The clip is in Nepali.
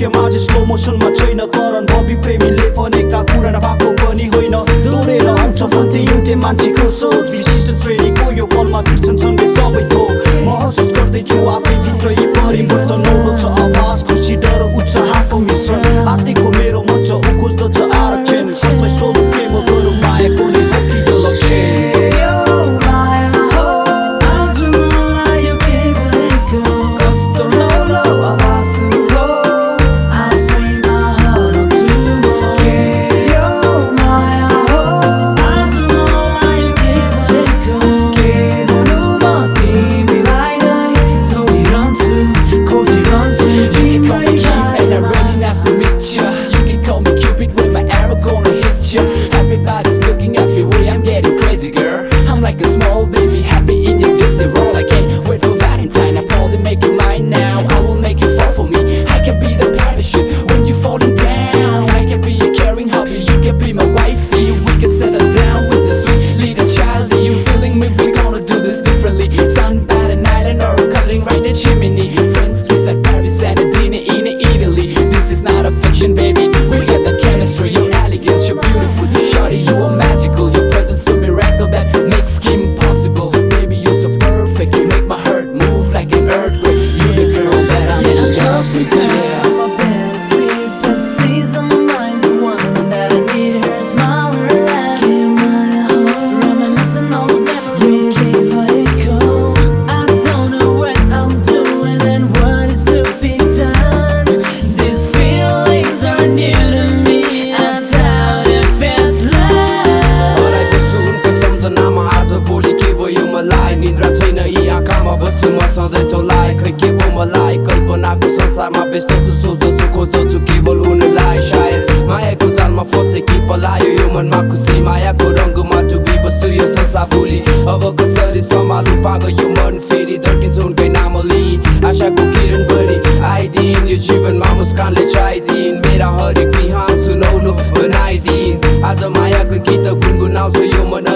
विषयमा आज स्लो मोसनमा छैन तर बबी प्रेमीले भनेका कुरा नभएको पनि होइन। दोहोरेर आउँछ भन्थे एउटै मान्छे खोज्दैछौ लाइक खै केवल मलाई कल्पनाको संसारमा बेच्दछु सोच्दछु खोज्दछु केवल उनलाई सायद मायाको चालमा फसे कि पलायो यो मनमा खुसी मायाको रङ्गमा डुबी बस्छु यो संसार भोलि अब कसरी सम्हालु पाग यो मन फेरि धर्किन्छ उनकै नाम लिई आशाको किरण पनि आइदिन यो जीवनमा मुस्कानले चाहिदिन मेरा हरेक बिहान सुनौलो बनाइदिन आज मायाको गीत गुनगुनाउँछु यो मन